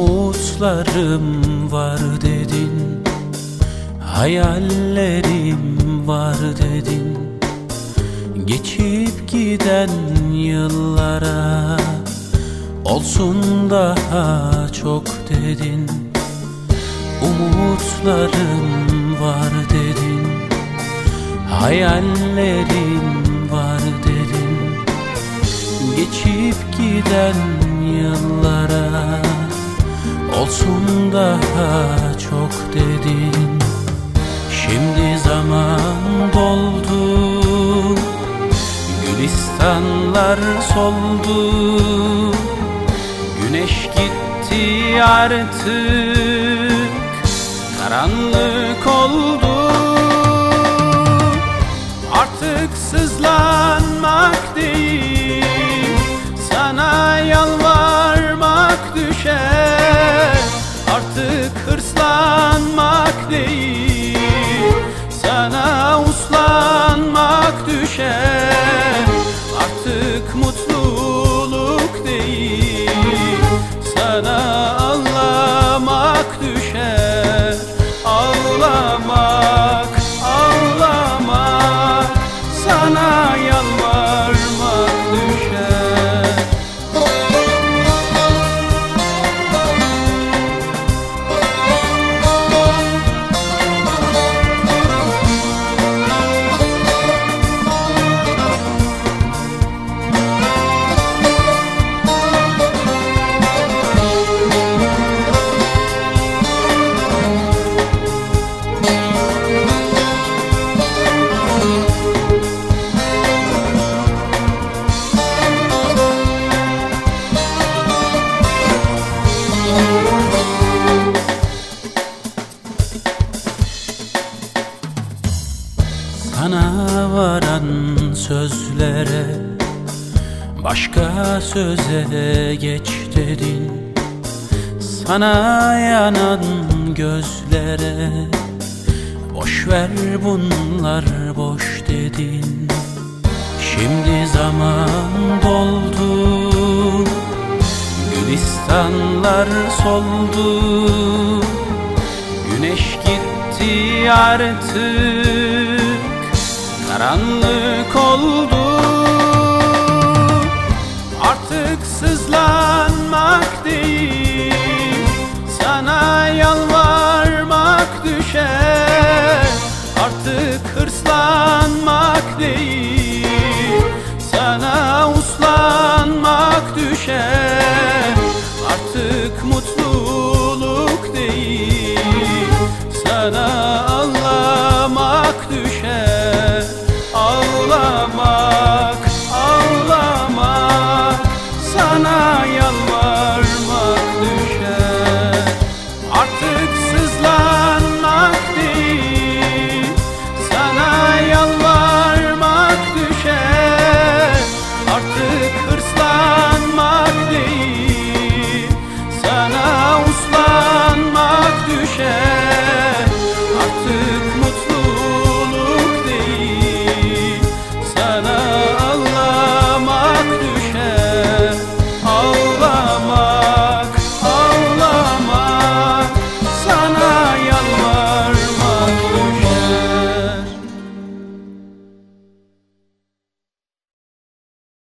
Umutlarım var dedin Hayallerim var dedin. Geçip giden yıllara Olsun daha çok dedin. Umutlarım var dedin Hayallerim var dedin. Geçip giden yıllara Olsun daha çok dedin. Şimdi zaman doldu. Gülistanlar soldu. Güneş gitti artık. Karanlık oldu. Artık sızlanmak sözlere Başka söze geç dedin. Sana yanan gözlere Boş ver bunlar boş dedin. Şimdi zaman doldu Gülistanlar soldu. Güneş gitti artık Karanlık oldu. Artık sızlanmak değil Sana yalvarmak düşer. Artık hırslanmak değil Sana uslanmak düşer. Artık mutluluk değil Sana